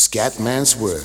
Scatman's Word.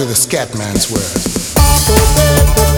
to the Scatman's word.